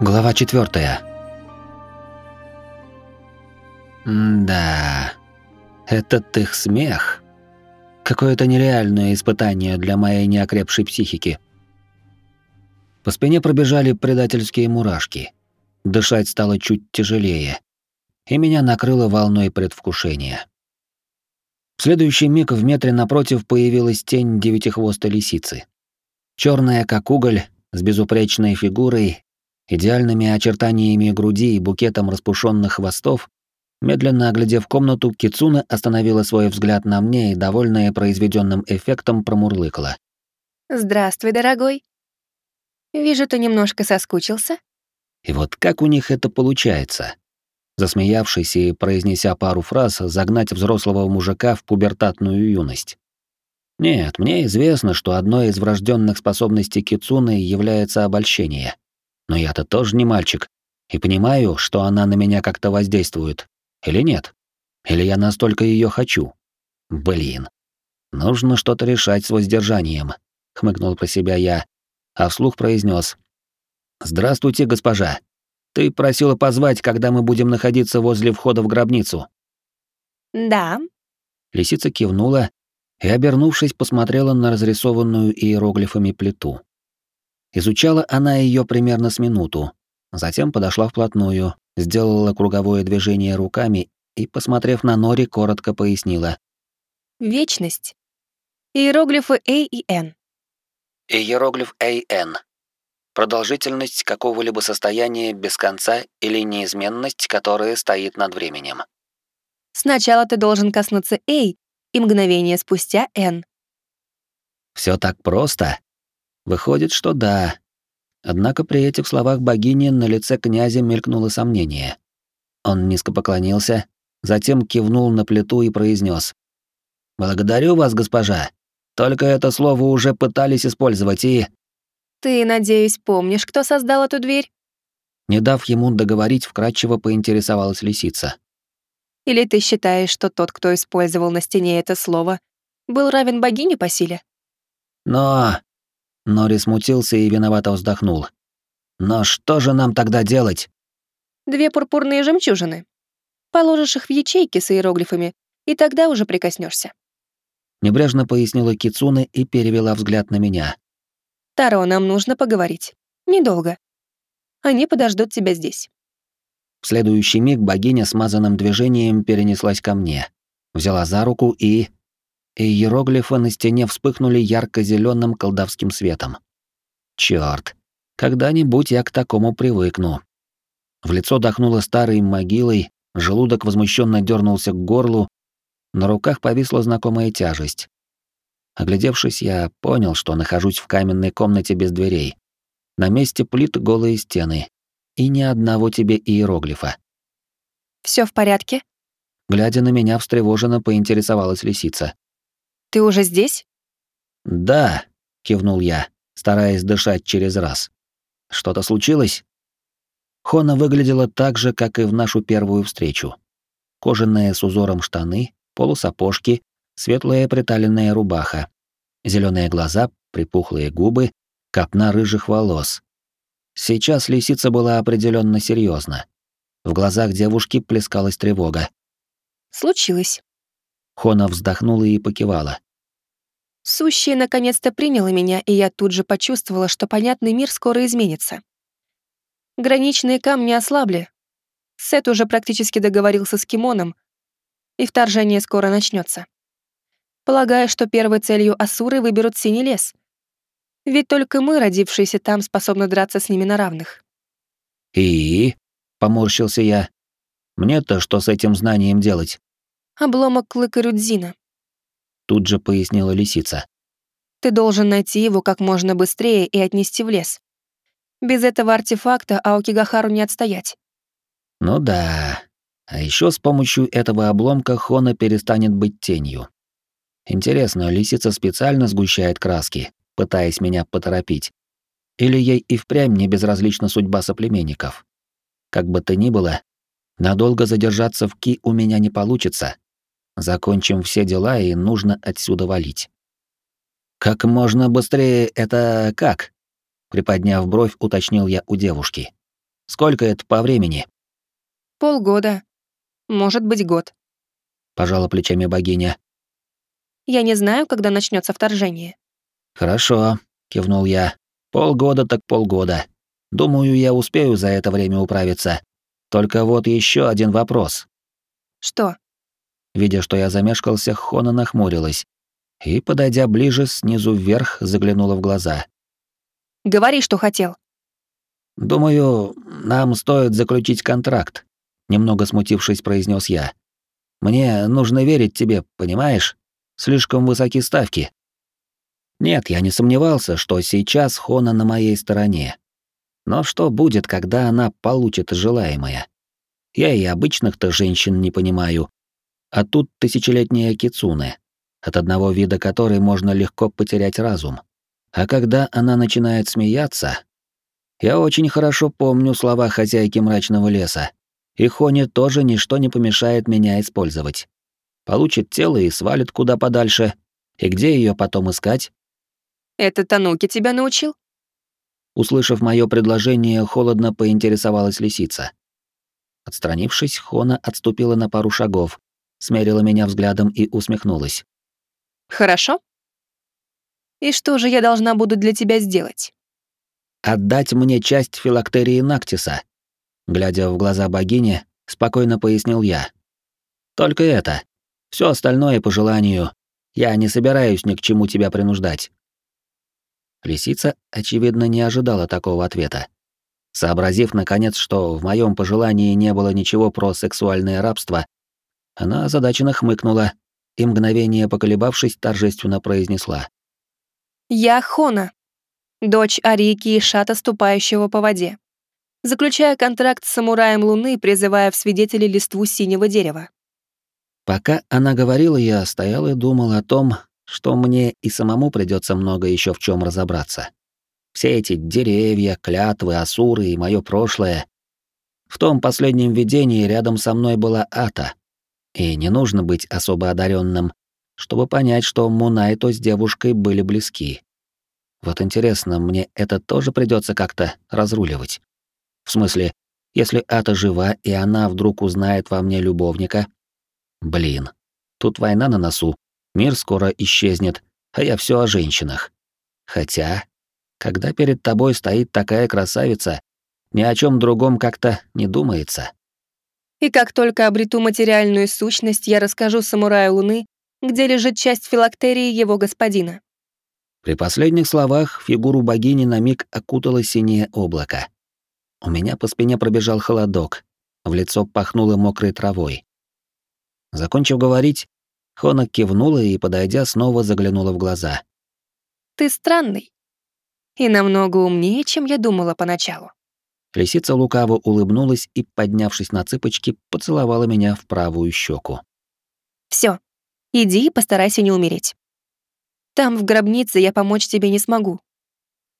Глава четвертая. Да, этот их смех. Какое-то нереальное испытание для моей неокрепшей психики. По спине пробежали предательские мурашки. Дышать стало чуть тяжелее. И меня накрыло волной предвкушения. В следующий миг в метре напротив появилась тень девятихвостой лисицы. Черная, как уголь, с безупречной фигурой идеальными очертаниями груди и букетом распушенных хвостов, медленно оглядев комнату, Кицуна остановила свой взгляд на мне и, довольная произведенным эффектом, промурлыкала. «Здравствуй, дорогой. Вижу, ты немножко соскучился». И вот как у них это получается? Засмеявшись и произнеся пару фраз, загнать взрослого мужика в пубертатную юность. Нет, мне известно, что одной из врожденных способностей Кицуны является обольщение — но я-то тоже не мальчик. И понимаю, что она на меня как-то воздействует. Или нет? Или я настолько ее хочу? Блин. Нужно что-то решать с воздержанием, хмыкнул про себя я, а вслух произнес: Здравствуйте, госпожа. Ты просила позвать, когда мы будем находиться возле входа в гробницу. Да. Лисица кивнула и, обернувшись, посмотрела на разрисованную иероглифами плиту. Изучала она ее примерно с минуту, затем подошла вплотную, сделала круговое движение руками и, посмотрев на Нори, коротко пояснила. «Вечность. Иероглифы А и Н». Иероглиф АН. Продолжительность какого-либо состояния без конца или неизменность, которая стоит над временем. Сначала ты должен коснуться А, и мгновение спустя Н. Все так просто? Выходит, что да. Однако при этих словах богини на лице князя мелькнуло сомнение. Он низко поклонился, затем кивнул на плиту и произнес: «Благодарю вас, госпожа. Только это слово уже пытались использовать и...» «Ты, надеюсь, помнишь, кто создал эту дверь?» Не дав ему договорить, вкратчиво поинтересовалась лисица. «Или ты считаешь, что тот, кто использовал на стене это слово, был равен богине по силе?» «Но...» Нори смутился и виновато вздохнул. «Но что же нам тогда делать?» «Две пурпурные жемчужины. Положишь их в ячейки с иероглифами, и тогда уже прикоснешься. Небрежно пояснила Кицуна и перевела взгляд на меня. «Таро, нам нужно поговорить. Недолго. Они подождут тебя здесь». В следующий миг богиня смазанным движением перенеслась ко мне, взяла за руку и и иероглифы на стене вспыхнули ярко зеленым колдовским светом. Черт, когда-нибудь я к такому привыкну. В лицо дохнуло старой могилой, желудок возмущенно дернулся к горлу, на руках повисла знакомая тяжесть. Оглядевшись, я понял, что нахожусь в каменной комнате без дверей. На месте плит голые стены. И ни одного тебе иероглифа. Все в порядке?» Глядя на меня, встревоженно поинтересовалась лисица. Ты уже здесь? Да, кивнул я, стараясь дышать через раз. Что-то случилось? Хона выглядела так же, как и в нашу первую встречу. Кожаные с узором штаны, полусапожки, светлая приталенная рубаха, зеленые глаза, припухлые губы, копна рыжих волос. Сейчас лисица была определенно серьезна. В глазах девушки плескалась тревога. Случилось. Хона вздохнула и покивала. Сущее наконец-то приняло меня, и я тут же почувствовала, что понятный мир скоро изменится. Граничные камни ослабли. Сет уже практически договорился с Кимоном, и вторжение скоро начнется. Полагаю, что первой целью Асуры выберут Синий лес. Ведь только мы, родившиеся там, способны драться с ними на равных. «И?» — поморщился я. «Мне-то что с этим знанием делать?» Обломок клыка Рюдзина. Тут же пояснила лисица. Ты должен найти его как можно быстрее и отнести в лес. Без этого артефакта Аокигахару не отстоять. Ну да. А еще с помощью этого обломка Хона перестанет быть тенью. Интересно, лисица специально сгущает краски, пытаясь меня поторопить. Или ей и впрямь не безразлична судьба соплеменников. Как бы то ни было, надолго задержаться в Ки у меня не получится, Закончим все дела, и нужно отсюда валить. Как можно быстрее это как? Приподняв бровь, уточнил я у девушки. Сколько это по времени? Полгода. Может быть, год. Пожала плечами богиня. Я не знаю, когда начнется вторжение. Хорошо, кивнул я. Полгода так полгода. Думаю, я успею за это время управиться. Только вот еще один вопрос. Что? Видя, что я замешкался, Хона нахмурилась и, подойдя ближе, снизу вверх заглянула в глаза. Говори, что хотел. Думаю, нам стоит заключить контракт, немного смутившись, произнес я. Мне нужно верить тебе, понимаешь? Слишком высоки ставки. Нет, я не сомневался, что сейчас Хона на моей стороне. Но что будет, когда она получит желаемое? Я и обычных-то женщин не понимаю. А тут тысячелетняя кицуне, от одного вида которой можно легко потерять разум. А когда она начинает смеяться... Я очень хорошо помню слова хозяйки мрачного леса. И Хоне тоже ничто не помешает меня использовать. Получит тело и свалит куда подальше. И где ее потом искать? Это Тануки тебя научил? Услышав мое предложение, холодно поинтересовалась лисица. Отстранившись, Хона отступила на пару шагов, смерила меня взглядом и усмехнулась. Хорошо. И что же я должна буду для тебя сделать? Отдать мне часть филактерии Нактиса. Глядя в глаза богини, спокойно пояснил я. Только это. Все остальное по желанию. Я не собираюсь ни к чему тебя принуждать. Лисица, очевидно, не ожидала такого ответа. Сообразив, наконец, что в моем пожелании не было ничего про сексуальное рабство, она озадаченно хмыкнула и, мгновение поколебавшись, торжественно произнесла. «Я Хона, дочь Арики и Шата, ступающего по воде. Заключая контракт с самураем Луны, призывая в свидетели листву синего дерева». Пока она говорила, я стоял и думал о том, что мне и самому придется много еще в чем разобраться. Все эти деревья, клятвы, асуры и мое прошлое. В том последнем видении рядом со мной была Ата, и не нужно быть особо одаренным, чтобы понять, что Мунайто с девушкой были близки. Вот интересно, мне это тоже придется как-то разруливать. В смысле, если Ата жива, и она вдруг узнает во мне любовника... Блин, тут война на носу, мир скоро исчезнет, а я все о женщинах. Хотя, когда перед тобой стоит такая красавица, ни о чем другом как-то не думается. И как только обрету материальную сущность, я расскажу самураю Луны, где лежит часть филактерии его господина. При последних словах фигуру богини на миг окутало синее облако. У меня по спине пробежал холодок, в лицо пахнуло мокрой травой. Закончив говорить, Хона кивнула и, подойдя, снова заглянула в глаза. «Ты странный. И намного умнее, чем я думала поначалу». Лисица лукаво улыбнулась и, поднявшись на цыпочки, поцеловала меня в правую щеку. Все, иди и постарайся не умереть. Там, в гробнице, я помочь тебе не смогу».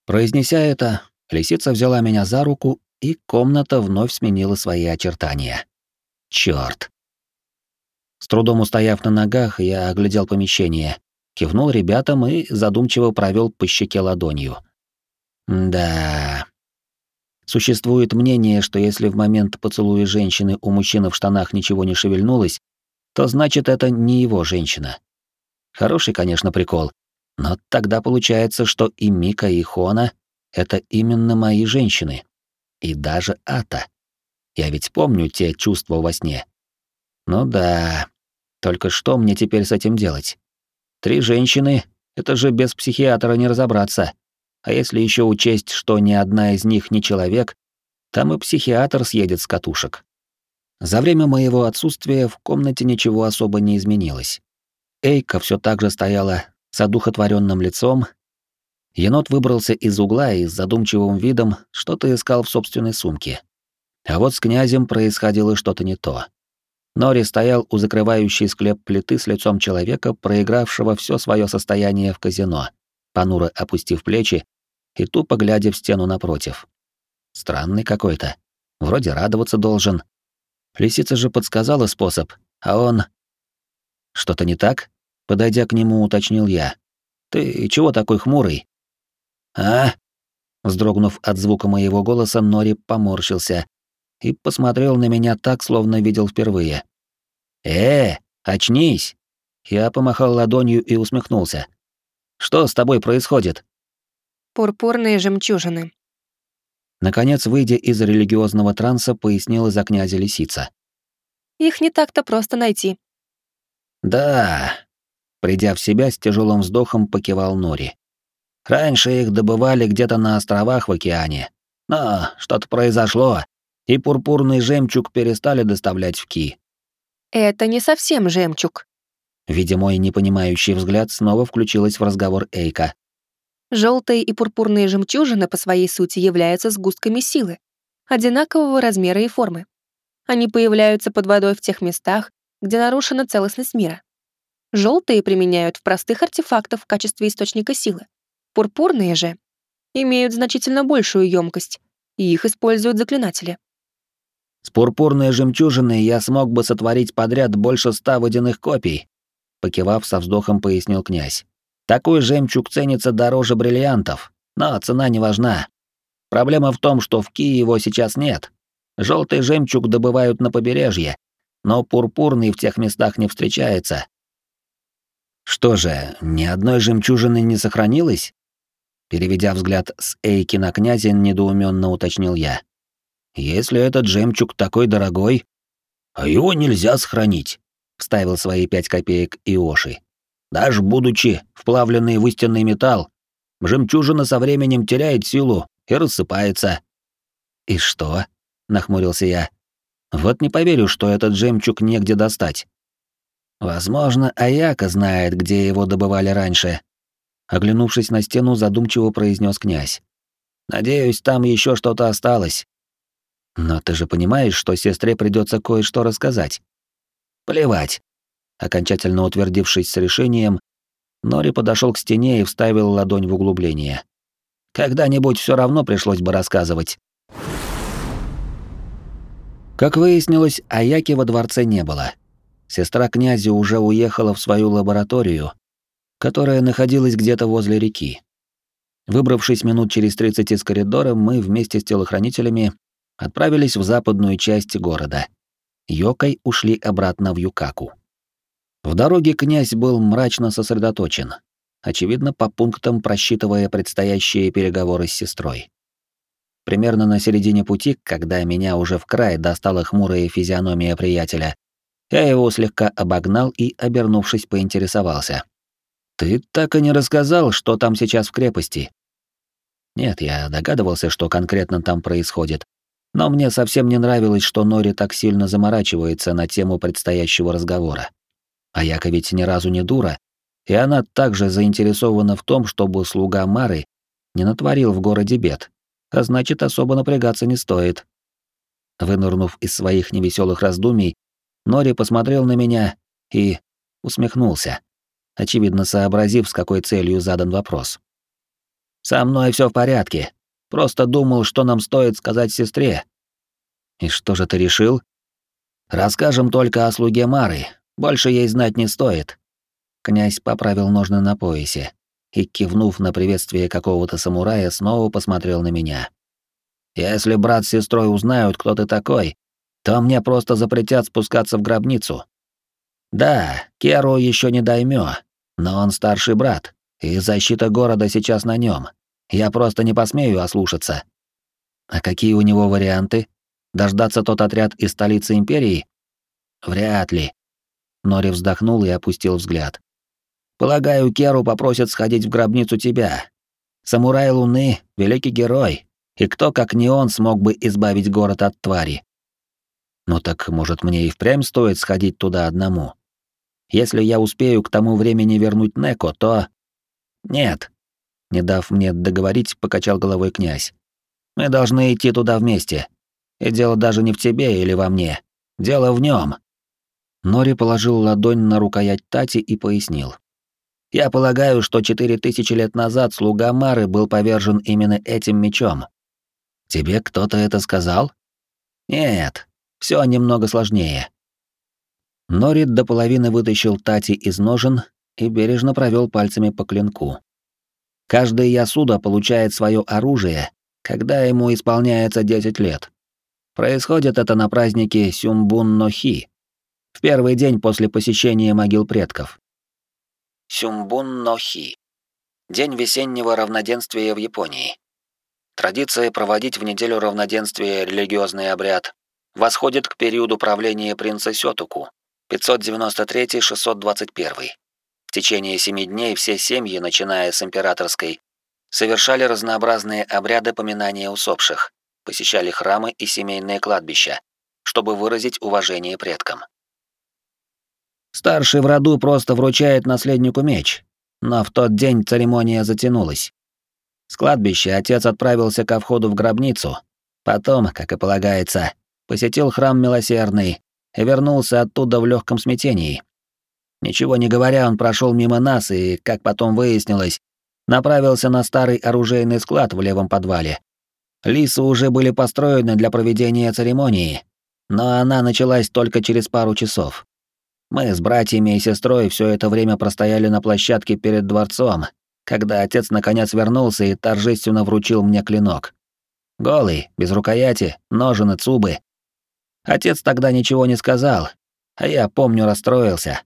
Произнеся это, лисица взяла меня за руку, и комната вновь сменила свои очертания. Чёрт. С трудом устояв на ногах, я оглядел помещение, кивнул ребятам и задумчиво провел по щеке ладонью. Да, Существует мнение, что если в момент поцелуя женщины у мужчины в штанах ничего не шевельнулось, то значит это не его женщина. Хороший, конечно, прикол, но тогда получается, что и Мика, и Хона — это именно мои женщины. И даже Ата. Я ведь помню те чувства во сне. Ну да, только что мне теперь с этим делать? Три женщины — это же без психиатра не разобраться. А если еще учесть, что ни одна из них не человек, там и психиатр съедет с катушек. За время моего отсутствия в комнате ничего особо не изменилось. Эйка все так же стояла с одухотворенным лицом. Енот выбрался из угла и с задумчивым видом что-то искал в собственной сумке. А вот с князем происходило что-то не то. Нори стоял у закрывающей склеп плиты с лицом человека, проигравшего все свое состояние в казино понуро опустив плечи и тупо глядя в стену напротив. Странный какой-то. Вроде радоваться должен. Лисица же подсказала способ, а он... Что-то не так? Подойдя к нему, уточнил я. Ты чего такой хмурый? А? Вздрогнув от звука моего голоса, Нори поморщился и посмотрел на меня так, словно видел впервые. «Э, очнись!» Я помахал ладонью и усмехнулся. «Что с тобой происходит?» «Пурпурные жемчужины». Наконец, выйдя из религиозного транса, пояснила за князя лисица. «Их не так-то просто найти». «Да», Придя в себя, с тяжелым вздохом покивал Нори. Раньше их добывали где-то на островах в океане. Но что-то произошло, и пурпурный жемчуг перестали доставлять в Ки. Это не совсем жемчуг. Видя мой непонимающий взгляд, снова включилась в разговор Эйка. Желтые и пурпурные жемчужины по своей сути являются сгустками силы, одинакового размера и формы. Они появляются под водой в тех местах, где нарушена целостность мира. Желтые применяют в простых артефактах в качестве источника силы. Пурпурные же имеют значительно большую емкость, и их используют заклинатели. С пурпурной жемчужиной я смог бы сотворить подряд больше ста водяных копий, покивав со вздохом, пояснил князь. Такой жемчуг ценится дороже бриллиантов, но цена не важна. Проблема в том, что в Ки его сейчас нет. Желтый жемчуг добывают на побережье, но пурпурный в тех местах не встречается, что же, ни одной жемчужины не сохранилось? Переведя взгляд с Эйки на князя, недоуменно уточнил я. Если этот жемчуг такой дорогой, а его нельзя сохранить, вставил свои пять копеек Иоши. Даже будучи вплавленный в истинный металл, жемчужина со временем теряет силу и рассыпается. И что? нахмурился я. Вот не поверю, что этот жемчуг негде достать. Возможно, Аяка знает, где его добывали раньше. Оглянувшись на стену, задумчиво произнес князь. Надеюсь, там еще что-то осталось. Но ты же понимаешь, что сестре придется кое-что рассказать. Плевать. Окончательно утвердившись с решением, Нори подошел к стене и вставил ладонь в углубление. Когда-нибудь все равно пришлось бы рассказывать. Как выяснилось, Аяки во дворце не было. Сестра князя уже уехала в свою лабораторию, которая находилась где-то возле реки. Выбравшись минут через 30 из коридора, мы вместе с телохранителями отправились в западную часть города. Йокой ушли обратно в Юкаку. В дороге князь был мрачно сосредоточен, очевидно, по пунктам просчитывая предстоящие переговоры с сестрой. Примерно на середине пути, когда меня уже в край достала хмурая физиономия приятеля, я его слегка обогнал и, обернувшись, поинтересовался. «Ты так и не рассказал, что там сейчас в крепости?» Нет, я догадывался, что конкретно там происходит, но мне совсем не нравилось, что Нори так сильно заморачивается на тему предстоящего разговора. А Яка ведь ни разу не дура, и она также заинтересована в том, чтобы слуга Мары не натворил в городе бед, а значит, особо напрягаться не стоит. Вынырнув из своих невеселых раздумий, Нори посмотрел на меня и усмехнулся, очевидно сообразив, с какой целью задан вопрос. «Со мной все в порядке. Просто думал, что нам стоит сказать сестре». «И что же ты решил?» «Расскажем только о слуге Мары. Больше ей знать не стоит». Князь поправил ножны на поясе и, кивнув на приветствие какого-то самурая, снова посмотрел на меня. «Если брат с сестрой узнают, кто ты такой, то мне просто запретят спускаться в гробницу. Да, Керу еще не даймё, но он старший брат, и защита города сейчас на нем. Я просто не посмею ослушаться. А какие у него варианты? Дождаться тот отряд из столицы империи? Вряд ли. Нори вздохнул и опустил взгляд. Полагаю, Керу попросит сходить в гробницу тебя. Самурай Луны — великий герой, и кто, как не он, смог бы избавить город от твари? Ну так, может, мне и впрямь стоит сходить туда одному? Если я успею к тому времени вернуть Неко, то... Нет. Не дав мне договорить, покачал головой князь. Мы должны идти туда вместе. И дело даже не в тебе или во мне. Дело в нем. Нори положил ладонь на рукоять Тати и пояснил. Я полагаю, что четыре тысячи лет назад слуга Мары был повержен именно этим мечом. Тебе кто-то это сказал? Нет, все немного сложнее. Норит до половины вытащил Тати из ножен и бережно провел пальцами по клинку. Каждый Ясуда получает свое оружие когда ему исполняется 10 лет. Происходит это на празднике Сюмбун-но-Хи, в первый день после посещения могил предков. Сюмбун-но-Хи. День весеннего равноденствия в Японии. Традиция проводить в неделю равноденствия религиозный обряд восходит к периоду правления принца Сётуку 593-621. В течение семи дней все семьи, начиная с императорской, совершали разнообразные обряды поминания усопших, посещали храмы и семейные кладбища, чтобы выразить уважение предкам. Старший в роду просто вручает наследнику меч, но в тот день церемония затянулась. С кладбища отец отправился ко входу в гробницу, потом, как и полагается, посетил храм Милосердный и вернулся оттуда в легком смятении. Ничего не говоря, он прошел мимо нас и, как потом выяснилось, направился на старый оружейный склад в левом подвале. Лисы уже были построены для проведения церемонии, но она началась только через пару часов. Мы с братьями и сестрой все это время простояли на площадке перед дворцом, когда отец наконец вернулся и торжественно вручил мне клинок. Голый, без рукояти, ножен и цубы. Отец тогда ничего не сказал, а я, помню, расстроился.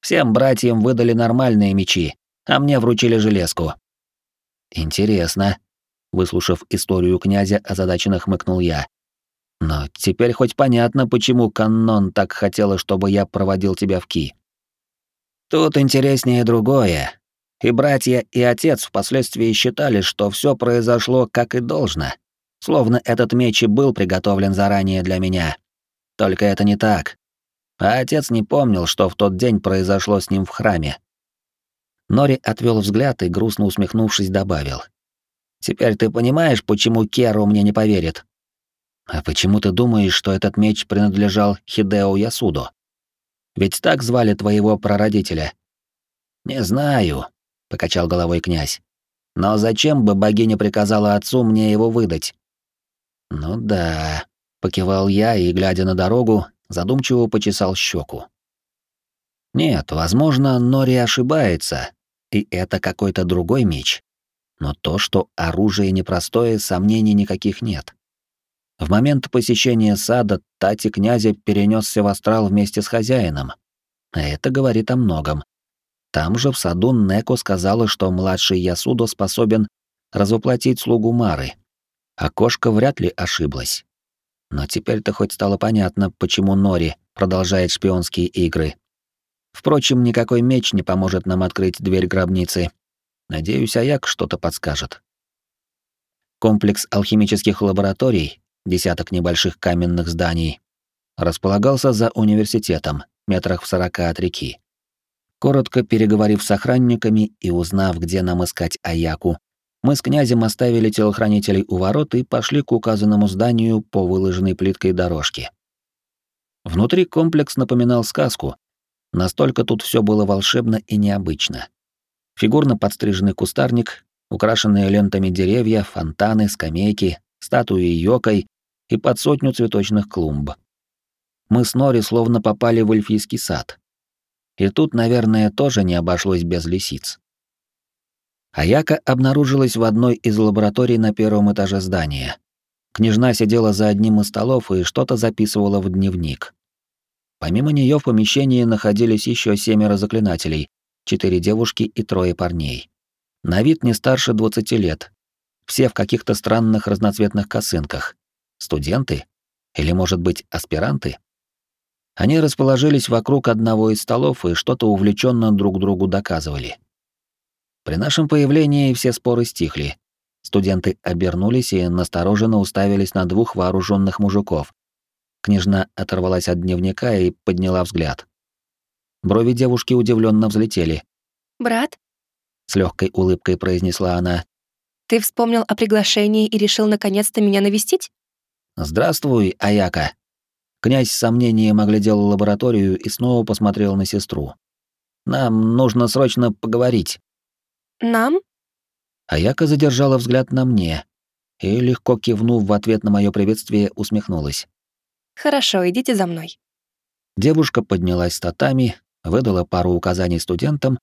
Всем братьям выдали нормальные мечи, а мне вручили железку. Интересно. Выслушав историю князя, озадаченно хмыкнул я. Но теперь хоть понятно, почему Каннон так хотела, чтобы я проводил тебя в Ки. Тут интереснее другое. И братья, и отец впоследствии считали, что все произошло как и должно. Словно этот меч и был приготовлен заранее для меня. Только это не так. А отец не помнил, что в тот день произошло с ним в храме. Нори отвел взгляд и, грустно усмехнувшись, добавил. «Теперь ты понимаешь, почему Керу мне не поверит?» «А почему ты думаешь, что этот меч принадлежал Хидео Ясудо? Ведь так звали твоего прародителя?» «Не знаю», — покачал головой князь. «Но зачем бы богиня приказала отцу мне его выдать?» «Ну да», — покивал я и, глядя на дорогу, задумчиво почесал щеку. «Нет, возможно, Нори ошибается, и это какой-то другой меч. Но то, что оружие непростое, сомнений никаких нет. В момент посещения сада Тати князя перенесся в астрал вместе с хозяином. А это говорит о многом. Там же в саду Неко сказала, что младший Ясудо способен развоплотить слугу Мары. А кошка вряд ли ошиблась. Но теперь-то хоть стало понятно, почему Нори продолжает шпионские игры. Впрочем, никакой меч не поможет нам открыть дверь гробницы. Надеюсь, Аяк что-то подскажет. Комплекс алхимических лабораторий, десяток небольших каменных зданий, располагался за университетом, метрах в сорока от реки. Коротко переговорив с охранниками и узнав, где нам искать Аяку, мы с князем оставили телохранителей у ворот и пошли к указанному зданию по выложенной плиткой дорожке. Внутри комплекс напоминал сказку, Настолько тут все было волшебно и необычно. Фигурно подстриженный кустарник, украшенные лентами деревья, фонтаны, скамейки, статуи йокой и под сотню цветочных клумб. Мы с Нори словно попали в эльфийский сад. И тут, наверное, тоже не обошлось без лисиц. Аяка обнаружилась в одной из лабораторий на первом этаже здания. Княжна сидела за одним из столов и что-то записывала в дневник. Помимо нее в помещении находились еще семеро заклинателей, четыре девушки и трое парней. На вид не старше 20 лет. Все в каких-то странных разноцветных косынках. Студенты? Или, может быть, аспиранты? Они расположились вокруг одного из столов и что-то увлеченно друг другу доказывали. При нашем появлении все споры стихли. Студенты обернулись и настороженно уставились на двух вооруженных мужиков, Княжна оторвалась от дневника и подняла взгляд. Брови девушки удивленно взлетели. «Брат?» — с легкой улыбкой произнесла она. «Ты вспомнил о приглашении и решил наконец-то меня навестить?» «Здравствуй, Аяка». Князь с сомнением оглядел лабораторию и снова посмотрел на сестру. «Нам нужно срочно поговорить». «Нам?» Аяка задержала взгляд на мне и, легко кивнув в ответ на мое приветствие, усмехнулась. Хорошо, идите за мной. Девушка поднялась с татами, выдала пару указаний студентам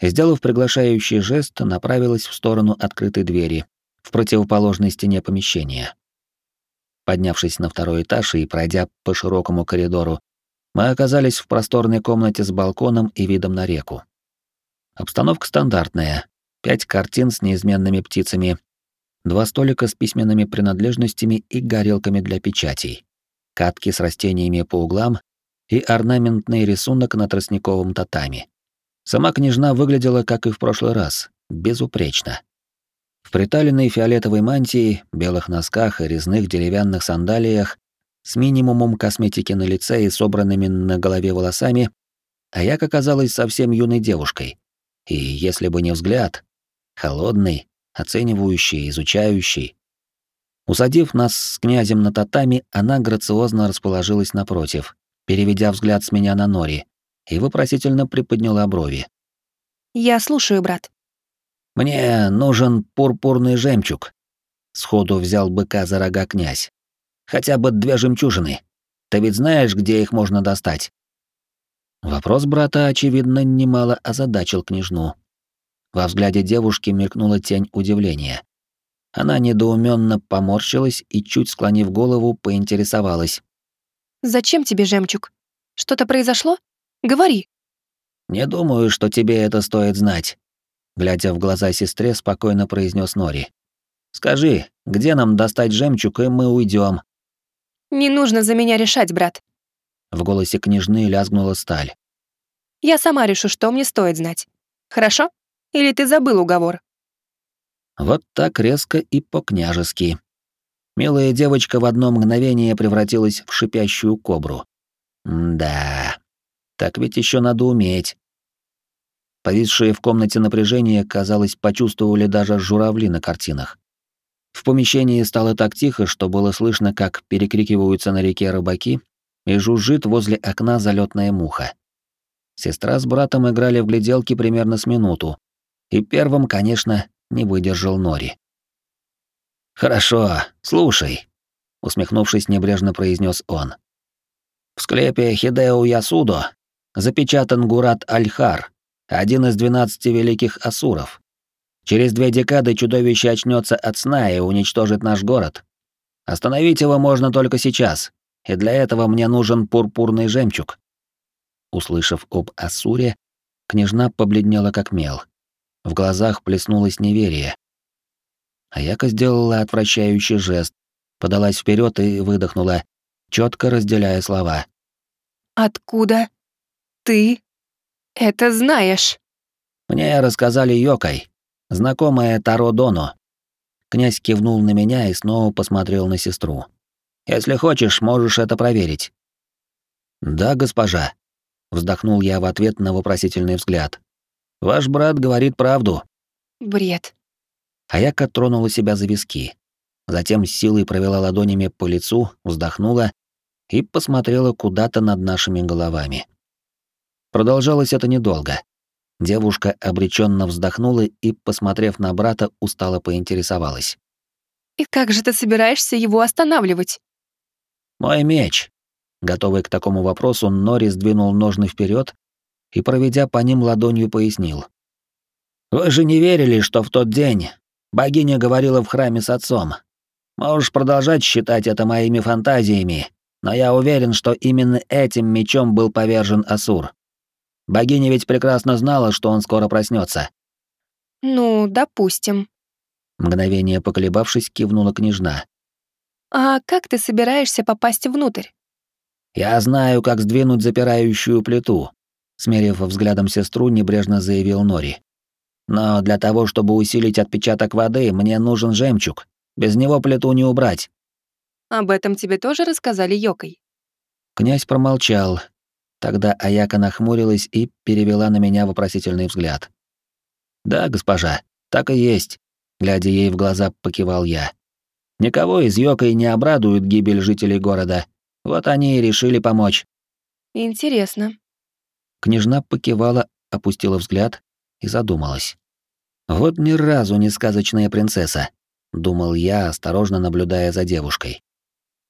и, сделав приглашающий жест, направилась в сторону открытой двери, в противоположной стене помещения. Поднявшись на второй этаж и пройдя по широкому коридору, мы оказались в просторной комнате с балконом и видом на реку. Обстановка стандартная. Пять картин с неизменными птицами, два столика с письменными принадлежностями и горелками для печатей, катки с растениями по углам и орнаментный рисунок на тростниковом татами. Сама княжна выглядела, как и в прошлый раз, безупречно. В приталенной фиолетовой мантии, белых носках и резных деревянных сандалиях, с минимумом косметики на лице и собранными на голове волосами, а я оказалась совсем юной девушкой. И если бы не взгляд, холодный, оценивающий, изучающий. Усадив нас с князем на татами, она грациозно расположилась напротив, переведя взгляд с меня на Нори, и вопросительно приподняла брови. «Я слушаю, брат». «Мне нужен пурпурный жемчуг», — сходу взял быка за рога князь. «Хотя бы две жемчужины. Ты ведь знаешь, где их можно достать?» Вопрос брата, очевидно, немало озадачил княжну. Во взгляде девушки мелькнула тень удивления. Она недоуменно поморщилась и, чуть склонив голову, поинтересовалась. «Зачем тебе жемчуг? Что-то произошло? Говори». «Не думаю, что тебе это стоит знать», — глядя в глаза сестре, спокойно произнес Нори. «Скажи, где нам достать жемчуг, и мы уйдем. «Не нужно за меня решать, брат. В голосе княжны лязгнула сталь. «Я сама решу, что мне стоит знать. Хорошо? Или ты забыл уговор?» Вот так резко и по-княжески. Милая девочка в одно мгновение превратилась в шипящую кобру. да, так ведь еще надо уметь. Повисшие в комнате напряжение, казалось, почувствовали даже журавли на картинах. В помещении стало так тихо, что было слышно, как перекрикиваются на реке рыбаки и жужжит возле окна залетная муха. Сестра с братом играли в гляделки примерно с минуту, и первым, конечно, не выдержал Нори. «Хорошо, слушай», — усмехнувшись, небрежно произнес он. «В склепе Хидео Ясудо запечатан Гурат Альхар, один из двенадцати великих асуров. Через две декады чудовище очнется от сна и уничтожит наш город. Остановить его можно только сейчас, и для этого мне нужен пурпурный жемчуг. Услышав об Асуре, княжна побледнела как мел. В глазах плеснулось неверие. Аяка сделала отвращающий жест, подалась вперед и выдохнула, четко разделяя слова. «Откуда ты это знаешь?» «Мне рассказали Йокой, знакомая Таро Доно». Князь кивнул на меня и снова посмотрел на сестру. Если хочешь, можешь это проверить. Да, госпожа, вздохнул я в ответ на вопросительный взгляд. Ваш брат говорит правду. Бред. Аяка тронула себя за виски. Затем с силой провела ладонями по лицу, вздохнула и посмотрела куда-то над нашими головами. Продолжалось это недолго. Девушка обреченно вздохнула и, посмотрев на брата, устало поинтересовалась. «И как же ты собираешься его останавливать?» Мой меч. Готовый к такому вопросу, Нори сдвинул ножны вперед и, проведя по ним ладонью, пояснил. «Вы же не верили, что в тот день богиня говорила в храме с отцом. Можешь продолжать считать это моими фантазиями, но я уверен, что именно этим мечом был повержен Асур. Богиня ведь прекрасно знала, что он скоро проснется. «Ну, допустим». Мгновение поколебавшись, кивнула княжна. «А как ты собираешься попасть внутрь?» «Я знаю, как сдвинуть запирающую плиту», — смерив взглядом сестру, небрежно заявил Нори. «Но для того, чтобы усилить отпечаток воды, мне нужен жемчуг. Без него плиту не убрать». «Об этом тебе тоже рассказали Йокой?» Князь промолчал. Тогда Аяка нахмурилась и перевела на меня вопросительный взгляд. «Да, госпожа, так и есть», — глядя ей в глаза, покивал я. Никого из Йокой не обрадует гибель жителей города. Вот они и решили помочь. Интересно. Княжна покивала, опустила взгляд и задумалась. Вот ни разу не сказочная принцесса, думал я, осторожно наблюдая за девушкой.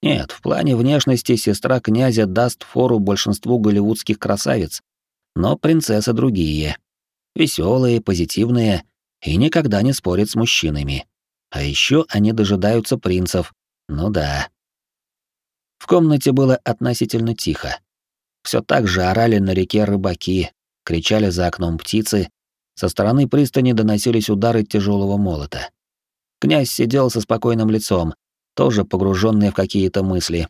Нет, в плане внешности сестра князя даст фору большинству голливудских красавиц, но принцессы другие. Веселые, позитивные и никогда не спорят с мужчинами. А еще они дожидаются принцев. Ну да. В комнате было относительно тихо. Все так же орали на реке рыбаки, кричали за окном птицы, со стороны пристани доносились удары тяжелого молота. Князь сидел со спокойным лицом, тоже погруженный в какие-то мысли.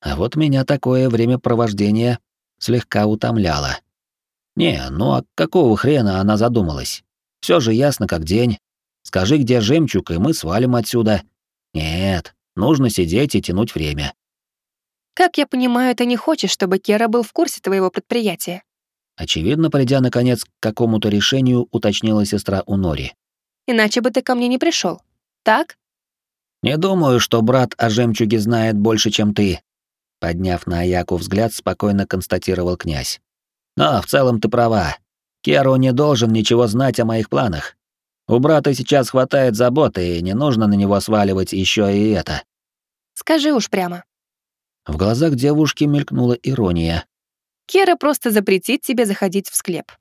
А вот меня такое времяпровождение слегка утомляло. Не, ну а какого хрена она задумалась? Все же ясно как день. Скажи, где жемчуг, и мы свалим отсюда. Нет, нужно сидеть и тянуть время. Как я понимаю, ты не хочешь, чтобы Кера был в курсе твоего предприятия? Очевидно, придя наконец к какому-то решению, уточнила сестра у Нори. Иначе бы ты ко мне не пришел. Так? Не думаю, что брат о жемчуге знает больше, чем ты. Подняв на Аяку взгляд, спокойно констатировал князь. Но в целом ты права. Керу не должен ничего знать о моих планах. У брата сейчас хватает заботы, и не нужно на него сваливать еще и это. Скажи уж прямо. В глазах девушки мелькнула ирония. Кера просто запретит тебе заходить в склеп.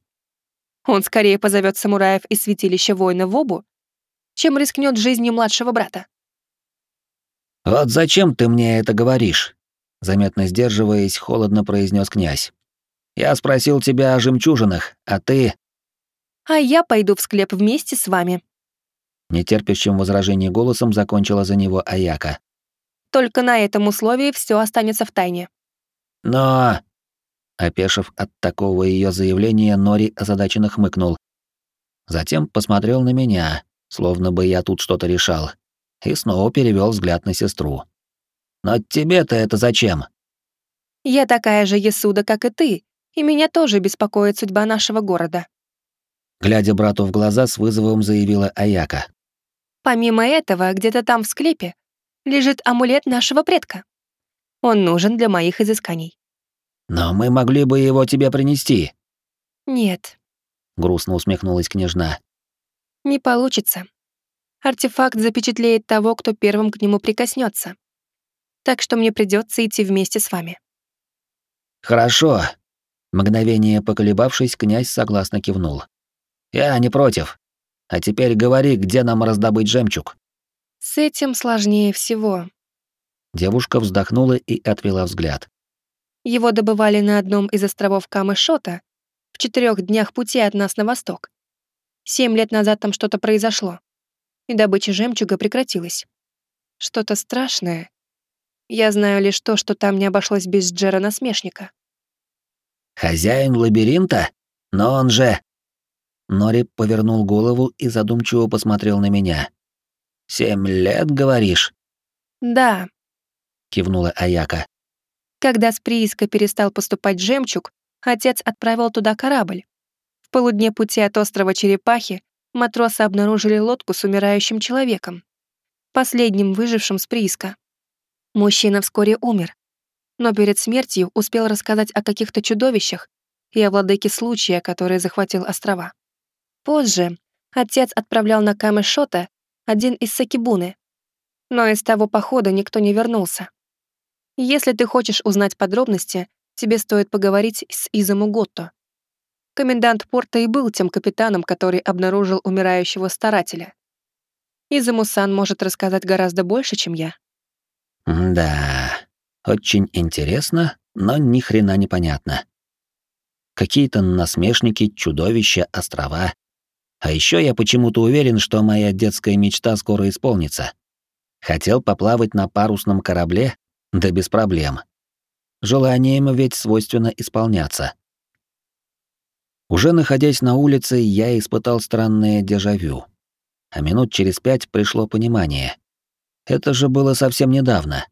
Он скорее позовет самураев из святилища воина в обу, чем рискнет жизнью младшего брата. «Вот зачем ты мне это говоришь?» Заметно сдерживаясь, холодно произнес князь. «Я спросил тебя о жемчужинах, а ты...» «А я пойду в склеп вместе с вами», нетерпящим возражений голосом закончила за него Аяка. «Только на этом условии все останется в тайне». «Но...» Опешив от такого ее заявления, Нори озадаченно хмыкнул. Затем посмотрел на меня, словно бы я тут что-то решал, и снова перевел взгляд на сестру. «Но тебе-то это зачем?» «Я такая же Ясуда, как и ты, и меня тоже беспокоит судьба нашего города», глядя брату в глаза, с вызовом заявила Аяка. «Помимо этого, где-то там в склепе лежит амулет нашего предка. Он нужен для моих изысканий». «Но мы могли бы его тебе принести». «Нет», — грустно усмехнулась княжна. «Не получится. Артефакт запечатлеет того, кто первым к нему прикоснется. Так что мне придется идти вместе с вами». «Хорошо». Мгновение поколебавшись, князь согласно кивнул. «Я не против. А теперь говори, где нам раздобыть жемчуг». «С этим сложнее всего». Девушка вздохнула и отвела взгляд. Его добывали на одном из островов Камышота в четырех днях пути от нас на восток. Семь лет назад там что-то произошло, и добыча жемчуга прекратилась. Что-то страшное. Я знаю лишь то, что там не обошлось без Джера-насмешника. «Хозяин лабиринта? Но он же...» Нори повернул голову и задумчиво посмотрел на меня. «Семь лет, говоришь?» «Да», — кивнула Аяка. Когда с прииска перестал поступать жемчуг, отец отправил туда корабль. В полудне пути от острова Черепахи матросы обнаружили лодку с умирающим человеком, последним выжившим с прииска. Мужчина вскоре умер, но перед смертью успел рассказать о каких-то чудовищах и о владыке случая, который захватил острова. Позже отец отправлял на Камешота один из Сакибуны, но из того похода никто не вернулся. Если ты хочешь узнать подробности, тебе стоит поговорить с Изаму Готто. Комендант порта и был тем капитаном, который обнаружил умирающего старателя. Изаму-сан может рассказать гораздо больше, чем я. Да, очень интересно, но ни хрена не понятно. Какие-то насмешники, чудовища, острова. А еще я почему-то уверен, что моя детская мечта скоро исполнится. Хотел поплавать на парусном корабле? Да без проблем. Желанием ведь свойственно исполняться. Уже находясь на улице, я испытал странное дежавю. А минут через пять пришло понимание. Это же было совсем недавно.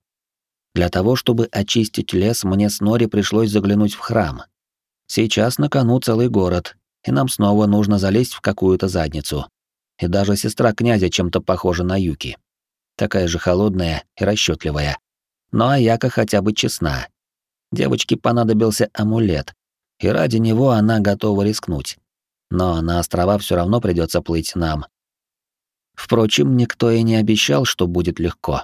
Для того, чтобы очистить лес, мне с Нори пришлось заглянуть в храм. Сейчас на кону целый город, и нам снова нужно залезть в какую-то задницу. И даже сестра князя чем-то похожа на Юки. Такая же холодная и расчетливая. Но Аяка хотя бы честна. Девочке понадобился амулет, и ради него она готова рискнуть. Но на острова все равно придется плыть нам. Впрочем, никто и не обещал, что будет легко.